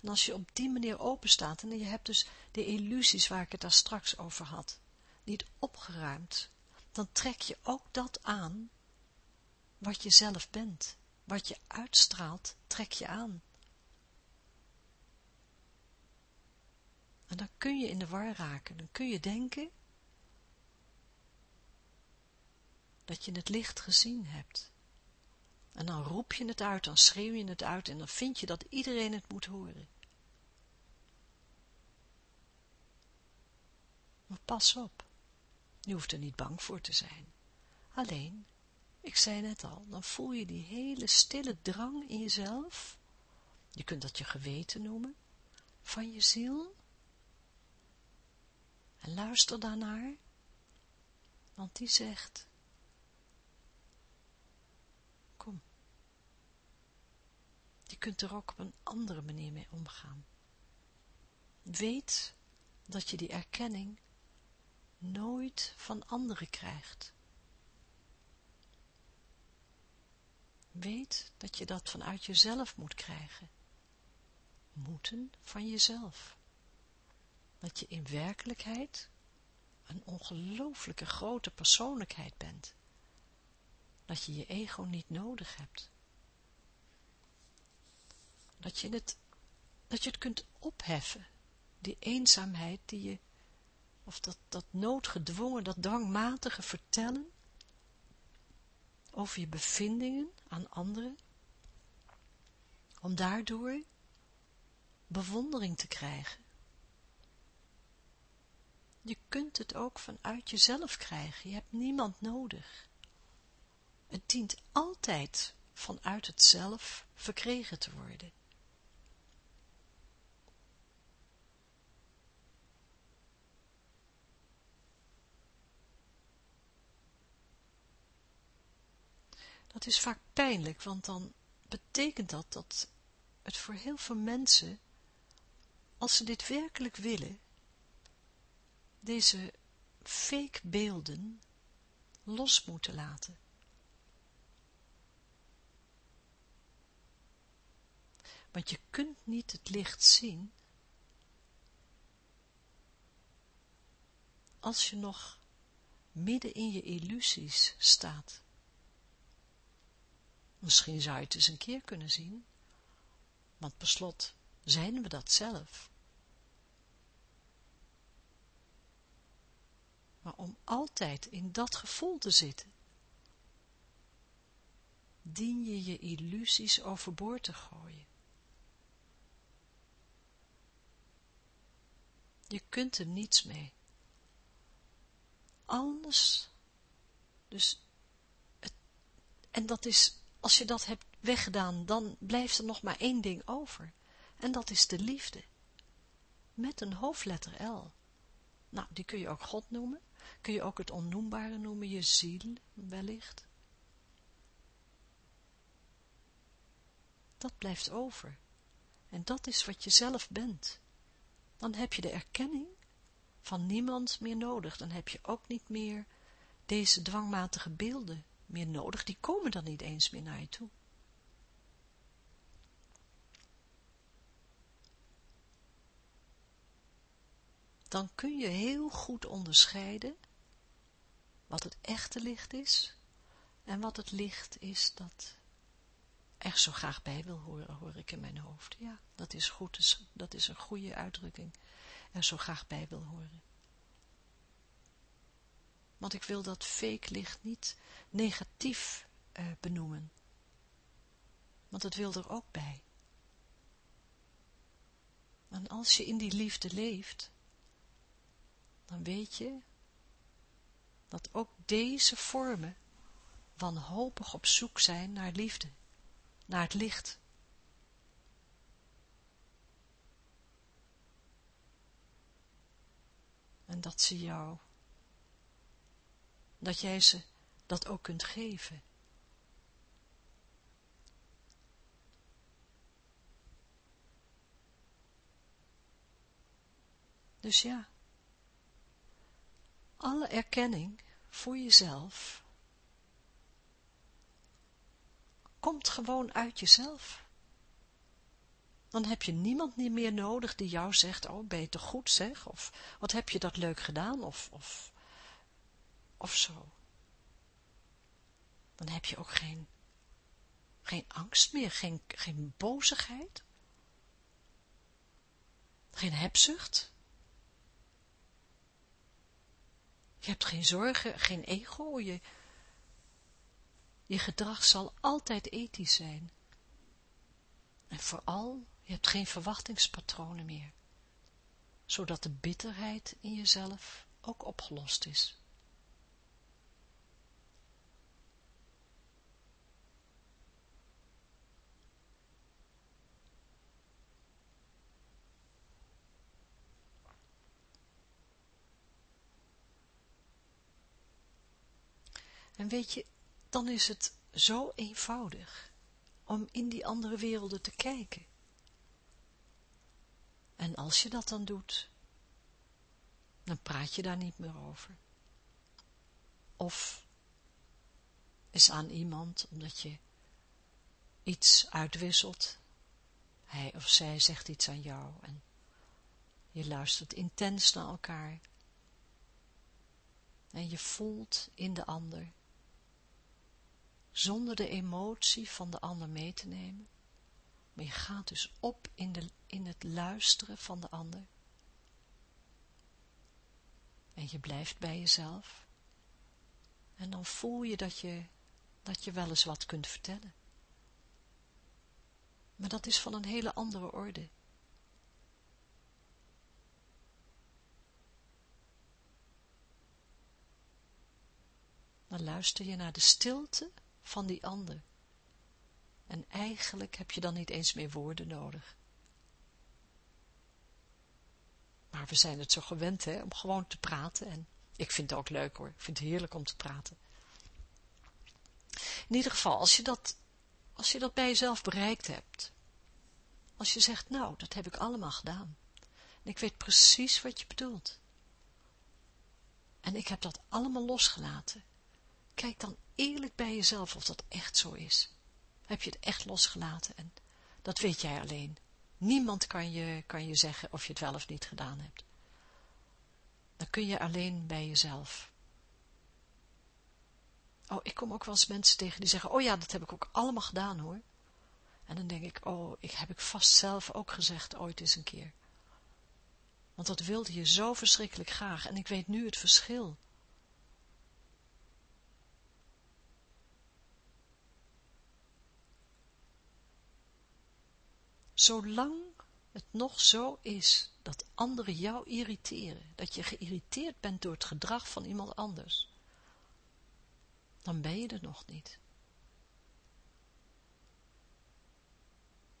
S1: En als je op die manier open staat, en je hebt dus de illusies waar ik het daar straks over had, niet opgeruimd, dan trek je ook dat aan wat je zelf bent. Wat je uitstraalt, trek je aan. En dan kun je in de war raken, dan kun je denken dat je het licht gezien hebt. En dan roep je het uit, dan schreeuw je het uit en dan vind je dat iedereen het moet horen. Maar pas op, je hoeft er niet bang voor te zijn. Alleen, ik zei net al, dan voel je die hele stille drang in jezelf, je kunt dat je geweten noemen, van je ziel. En luister daarnaar, want die zegt, Je kunt er ook op een andere manier mee omgaan. Weet dat je die erkenning nooit van anderen krijgt. Weet dat je dat vanuit jezelf moet krijgen. Moeten van jezelf. Dat je in werkelijkheid een ongelooflijke grote persoonlijkheid bent. Dat je je ego niet nodig hebt dat je het, dat je het kunt opheffen, die eenzaamheid die je, of dat, dat noodgedwongen, dat dwangmatige vertellen over je bevindingen aan anderen, om daardoor bewondering te krijgen. Je kunt het ook vanuit jezelf krijgen, je hebt niemand nodig. Het dient altijd vanuit het zelf verkregen te worden. Dat is vaak pijnlijk, want dan betekent dat dat het voor heel veel mensen, als ze dit werkelijk willen, deze fake beelden los moeten laten. Want je kunt niet het licht zien als je nog midden in je illusies staat. Misschien zou je het eens een keer kunnen zien, want per slot zijn we dat zelf. Maar om altijd in dat gevoel te zitten, dien je je illusies overboord te gooien. Je kunt er niets mee. Alles, dus, het, en dat is, als je dat hebt weggedaan, dan blijft er nog maar één ding over. En dat is de liefde. Met een hoofdletter L. Nou, die kun je ook God noemen. Kun je ook het onnoembare noemen, je ziel, wellicht. Dat blijft over. En dat is wat je zelf bent. Dan heb je de erkenning van niemand meer nodig. Dan heb je ook niet meer deze dwangmatige beelden meer nodig. Die komen dan niet eens meer naar je toe. dan kun je heel goed onderscheiden wat het echte licht is en wat het licht is dat er zo graag bij wil horen, hoor ik in mijn hoofd. Ja, dat is goed, dat is een goede uitdrukking. Er zo graag bij wil horen. Want ik wil dat fake licht niet negatief uh, benoemen. Want het wil er ook bij. En als je in die liefde leeft, dan weet je dat ook deze vormen wanhopig op zoek zijn naar liefde, naar het licht. En dat ze jou, dat jij ze dat ook kunt geven. Dus ja, alle erkenning voor jezelf komt gewoon uit jezelf. Dan heb je niemand meer nodig die jou zegt, oh ben je goed zeg, of wat heb je dat leuk gedaan, of, of, of zo. Dan heb je ook geen, geen angst meer, geen, geen bozigheid, geen hebzucht. Je hebt geen zorgen, geen ego. Je, je gedrag zal altijd ethisch zijn. En vooral, je hebt geen verwachtingspatronen meer. Zodat de bitterheid in jezelf ook opgelost is. En weet je, dan is het zo eenvoudig om in die andere werelden te kijken. En als je dat dan doet, dan praat je daar niet meer over. Of is aan iemand, omdat je iets uitwisselt, hij of zij zegt iets aan jou en je luistert intens naar elkaar. En je voelt in de ander zonder de emotie van de ander mee te nemen. Maar je gaat dus op in, de, in het luisteren van de ander. En je blijft bij jezelf. En dan voel je dat je, dat je wel eens wat kunt vertellen. Maar dat is van een hele andere orde. Dan luister je naar de stilte van die ander. En eigenlijk heb je dan niet eens meer woorden nodig. Maar we zijn het zo gewend, hè, om gewoon te praten. En ik vind het ook leuk, hoor. Ik vind het heerlijk om te praten. In ieder geval, als je dat, als je dat bij jezelf bereikt hebt. Als je zegt, nou, dat heb ik allemaal gedaan. En ik weet precies wat je bedoelt. En ik heb dat allemaal losgelaten. Kijk dan eerlijk bij jezelf of dat echt zo is. Heb je het echt losgelaten en dat weet jij alleen. Niemand kan je, kan je zeggen of je het wel of niet gedaan hebt. Dan kun je alleen bij jezelf. Oh, ik kom ook wel eens mensen tegen die zeggen, oh ja, dat heb ik ook allemaal gedaan hoor. En dan denk ik, oh, ik heb ik vast zelf ook gezegd ooit eens een keer. Want dat wilde je zo verschrikkelijk graag en ik weet nu het verschil zolang het nog zo is dat anderen jou irriteren, dat je geïrriteerd bent door het gedrag van iemand anders, dan ben je er nog niet.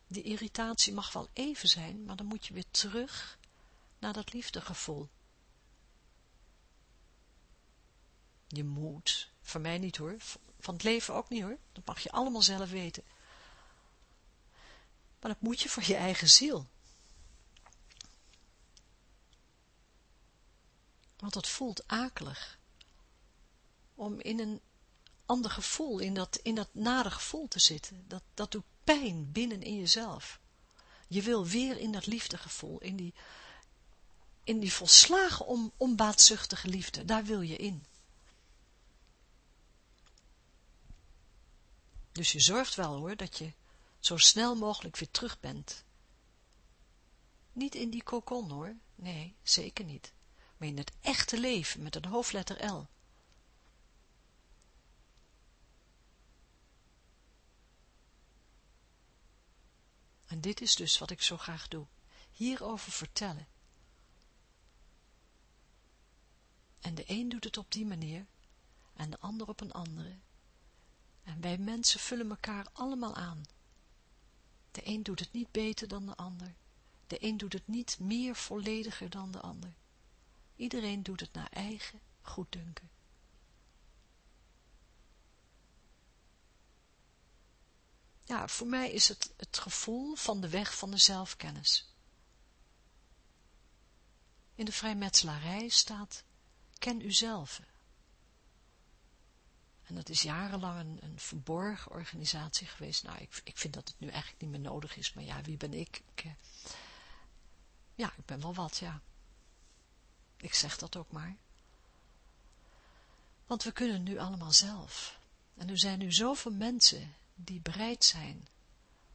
S1: Die irritatie mag wel even zijn, maar dan moet je weer terug naar dat liefdegevoel. Je moet, van mij niet hoor, van het leven ook niet hoor, dat mag je allemaal zelf weten. Maar dat moet je voor je eigen ziel. Want het voelt akelig. Om in een ander gevoel, in dat, in dat nare gevoel te zitten. Dat, dat doet pijn binnen in jezelf. Je wil weer in dat liefdegevoel, in die, in die volslagen om, onbaatzuchtige liefde, daar wil je in. Dus je zorgt wel hoor, dat je zo snel mogelijk weer terug bent. Niet in die kokon hoor, nee, zeker niet. Maar in het echte leven met een hoofdletter L. En dit is dus wat ik zo graag doe. Hierover vertellen. En de een doet het op die manier, en de ander op een andere. En wij mensen vullen elkaar allemaal aan. De een doet het niet beter dan de ander. De een doet het niet meer vollediger dan de ander. Iedereen doet het naar eigen goeddunken. Ja, voor mij is het het gevoel van de weg van de zelfkennis. In de vrijmetselarij staat, ken uzelf. En dat is jarenlang een, een, verborgen organisatie geweest. Nou, ik, ik vind dat het nu eigenlijk niet meer nodig is, maar ja, wie ben ik? ik eh, ja, ik ben wel wat, ja. Ik zeg dat ook maar. Want we kunnen nu allemaal zelf. En er zijn nu zoveel mensen die bereid zijn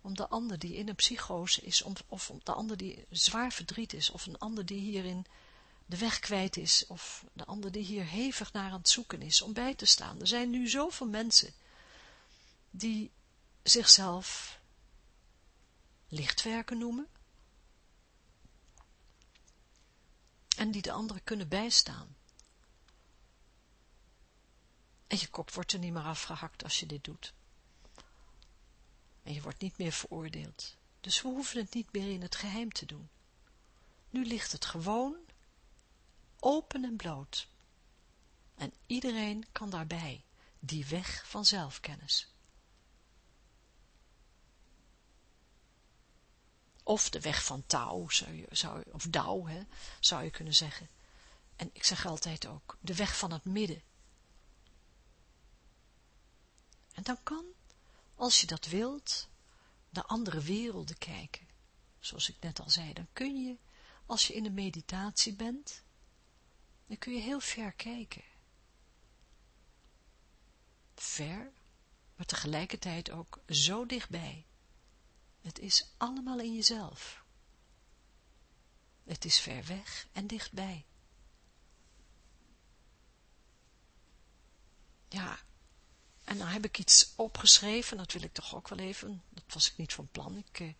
S1: om de ander die in een psychose is, of om de ander die zwaar verdriet is, of een ander die hierin de weg kwijt is, of de ander die hier hevig naar aan het zoeken is, om bij te staan. Er zijn nu zoveel mensen die zichzelf lichtwerken noemen, en die de anderen kunnen bijstaan. En je kop wordt er niet meer afgehakt als je dit doet. En je wordt niet meer veroordeeld. Dus we hoeven het niet meer in het geheim te doen. Nu ligt het gewoon, open en bloot. En iedereen kan daarbij, die weg van zelfkennis. Of de weg van touw, zou je, zou, of dauw, hè, zou je kunnen zeggen. En ik zeg altijd ook, de weg van het midden. En dan kan als je dat wilt, naar andere werelden kijken. Zoals ik net al zei, dan kun je, als je in de meditatie bent, dan kun je heel ver kijken. Ver, maar tegelijkertijd ook zo dichtbij. Het is allemaal in jezelf. Het is ver weg en dichtbij. Ja, en dan heb ik iets opgeschreven, dat wil ik toch ook wel even, dat was ik niet van plan, ik, eh,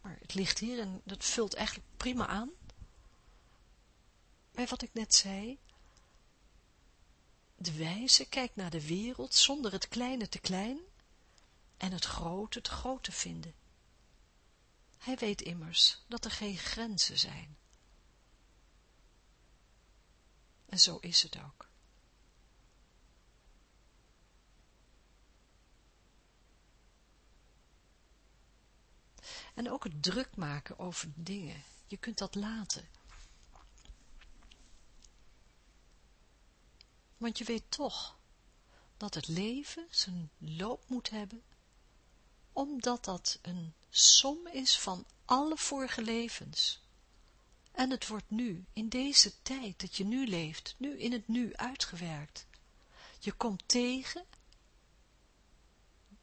S1: maar het ligt hier en dat vult eigenlijk prima aan. Bij wat ik net zei, de wijze kijkt naar de wereld zonder het kleine te klein en het grote te groot te vinden. Hij weet immers dat er geen grenzen zijn. En zo is het ook. En ook het druk maken over dingen. Je kunt dat laten. Want je weet toch dat het leven zijn loop moet hebben, omdat dat een som is van alle vorige levens. En het wordt nu, in deze tijd dat je nu leeft, nu in het nu uitgewerkt. Je komt tegen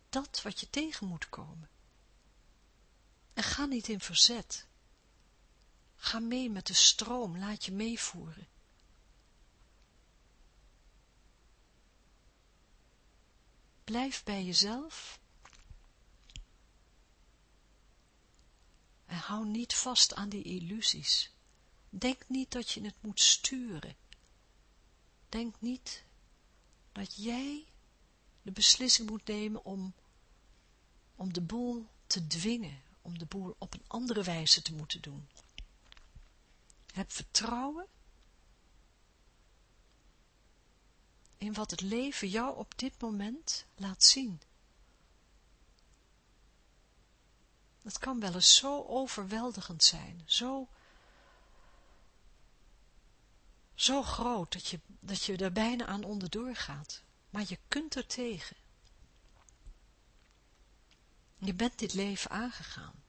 S1: dat wat je tegen moet komen. En ga niet in verzet. Ga mee met de stroom, laat je meevoeren. Blijf bij jezelf. En hou niet vast aan die illusies. Denk niet dat je het moet sturen. Denk niet dat jij de beslissing moet nemen om, om de boel te dwingen, om de boel op een andere wijze te moeten doen. Heb vertrouwen in wat het leven jou op dit moment laat zien. Het kan wel eens zo overweldigend zijn, zo, zo groot dat je, dat je er bijna aan onderdoor gaat. Maar je kunt er tegen. Je bent dit leven aangegaan.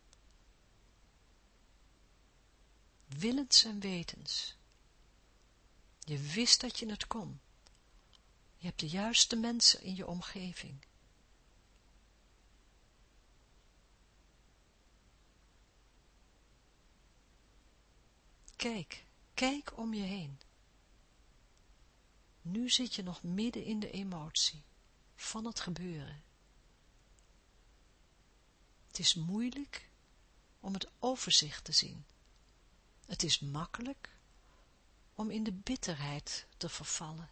S1: Willens en wetens. Je wist dat je het kon. Je hebt de juiste mensen in je omgeving. Kijk, kijk om je heen. Nu zit je nog midden in de emotie van het gebeuren. Het is moeilijk om het overzicht te zien. Het is makkelijk om in de bitterheid te vervallen.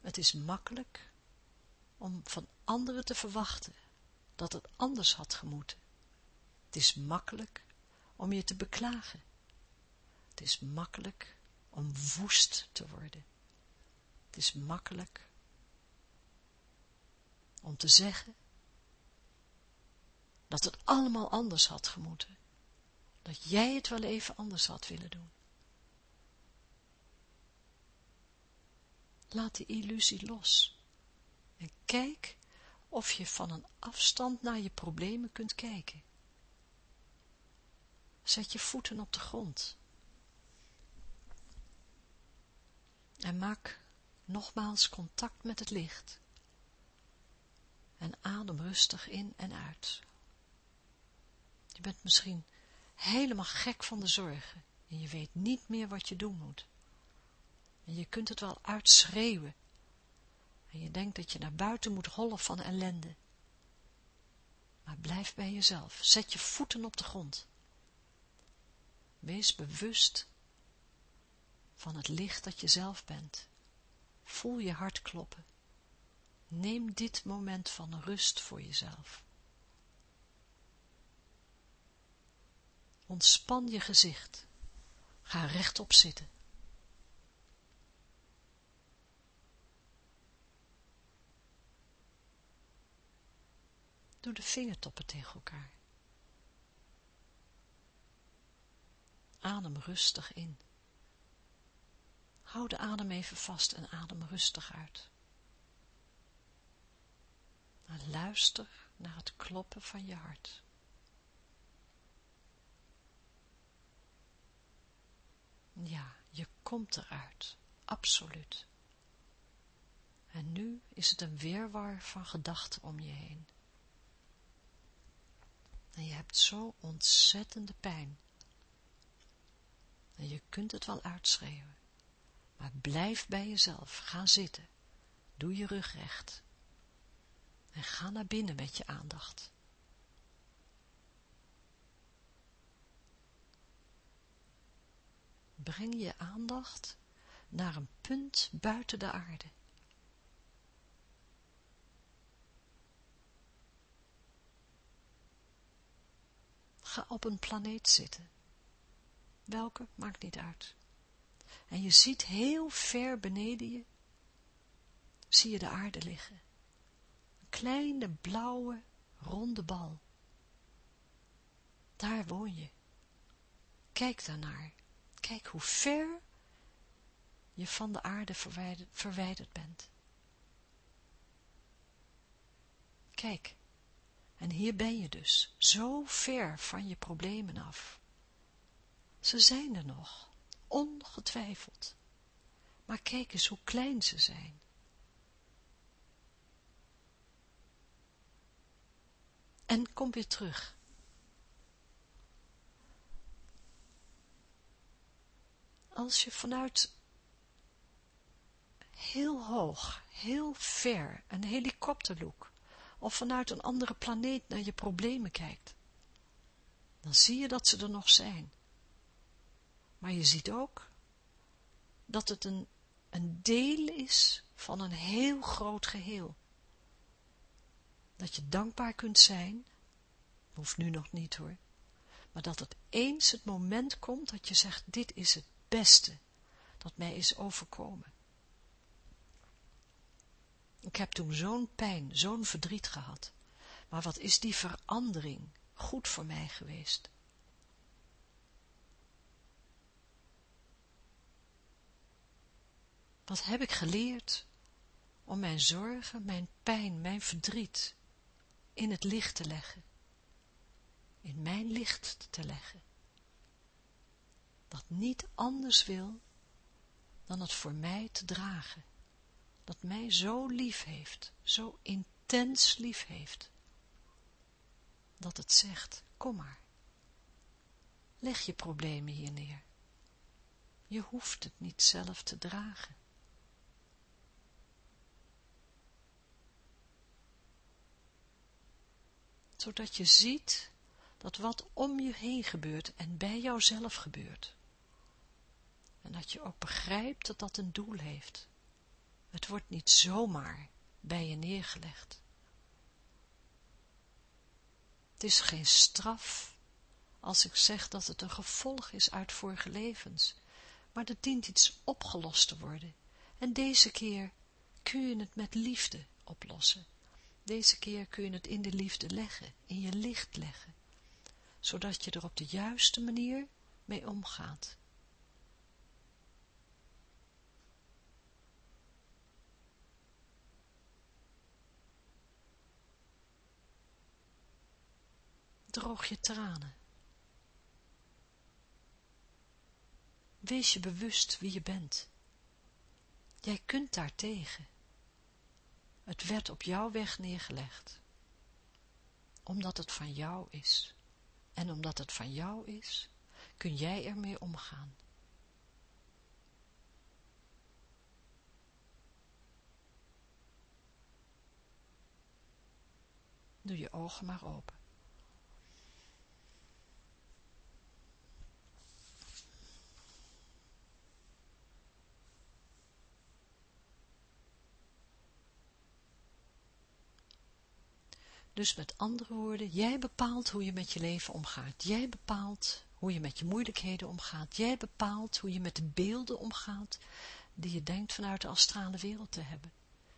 S1: Het is makkelijk om van anderen te verwachten dat het anders had gemoeten. Het is makkelijk om je te beklagen. Het is makkelijk om woest te worden. Het is makkelijk om te zeggen dat het allemaal anders had gemoeten. Dat jij het wel even anders had willen doen. Laat die illusie los. En kijk of je van een afstand naar je problemen kunt kijken. Zet je voeten op de grond. En maak nogmaals contact met het licht. En adem rustig in en uit. Je bent misschien helemaal gek van de zorgen en je weet niet meer wat je doen moet. En je kunt het wel uitschreeuwen. En je denkt dat je naar buiten moet hollen van ellende. Maar blijf bij jezelf. Zet je voeten op de grond. Wees bewust van het licht dat je zelf bent. Voel je hart kloppen. Neem dit moment van rust voor jezelf. Ontspan je gezicht. Ga rechtop zitten. Doe de vingertoppen tegen elkaar. Adem rustig in. Hou de adem even vast en adem rustig uit. En luister naar het kloppen van je hart. Ja, je komt eruit, absoluut. En nu is het een weerwar van gedachten om je heen. En je hebt zo ontzettende pijn. En je kunt het wel uitschreeuwen. Maar blijf bij jezelf. Ga zitten. Doe je rug recht. En ga naar binnen met je aandacht. Breng je aandacht naar een punt buiten de aarde. Ga op een planeet zitten. Welke, maakt niet uit. En je ziet heel ver beneden je, zie je de aarde liggen. Een kleine blauwe, ronde bal. Daar woon je. Kijk daarnaar. Kijk hoe ver je van de aarde verwijderd, verwijderd bent. Kijk, en hier ben je dus, zo ver van je problemen af. Ze zijn er nog, ongetwijfeld. Maar kijk eens hoe klein ze zijn. En kom weer terug. Als je vanuit heel hoog, heel ver, een helikopterlook, of vanuit een andere planeet naar je problemen kijkt, dan zie je dat ze er nog zijn. Maar je ziet ook dat het een, een deel is van een heel groot geheel. Dat je dankbaar kunt zijn, hoeft nu nog niet hoor, maar dat het eens het moment komt dat je zegt, dit is het beste dat mij is overkomen. Ik heb toen zo'n pijn, zo'n verdriet gehad, maar wat is die verandering goed voor mij geweest. Wat heb ik geleerd om mijn zorgen, mijn pijn, mijn verdriet in het licht te leggen. In mijn licht te leggen. Dat niet anders wil dan het voor mij te dragen. Dat mij zo lief heeft, zo intens lief heeft. Dat het zegt, kom maar. Leg je problemen hier neer. Je hoeft het niet zelf te dragen. zodat je ziet dat wat om je heen gebeurt en bij jouzelf gebeurt. En dat je ook begrijpt dat dat een doel heeft. Het wordt niet zomaar bij je neergelegd. Het is geen straf als ik zeg dat het een gevolg is uit vorige levens, maar er dient iets opgelost te worden. En deze keer kun je het met liefde oplossen. Deze keer kun je het in de liefde leggen, in je licht leggen, zodat je er op de juiste manier mee omgaat. Droog je tranen. Wees je bewust wie je bent. Jij kunt daar tegen. Het werd op jouw weg neergelegd. Omdat het van jou is. En omdat het van jou is, kun jij ermee omgaan. Doe je ogen maar open. Dus met andere woorden, jij bepaalt hoe je met je leven omgaat. Jij bepaalt hoe je met je moeilijkheden omgaat. Jij bepaalt hoe je met de beelden omgaat die je denkt vanuit de astrale wereld te hebben,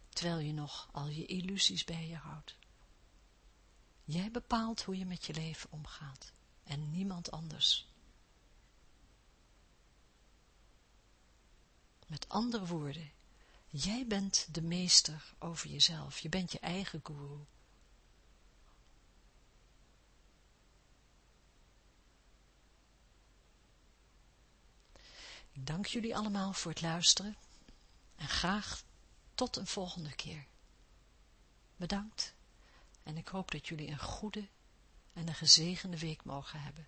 S1: terwijl je nog al je illusies bij je houdt. Jij bepaalt hoe je met je leven omgaat en niemand anders. Met andere woorden, jij bent de meester over jezelf, je bent je eigen guru. Ik dank jullie allemaal voor het luisteren en graag tot een volgende keer. Bedankt en ik hoop dat jullie een goede en een gezegende week mogen hebben.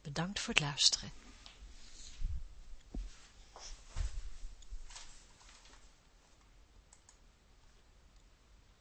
S1: Bedankt voor het luisteren.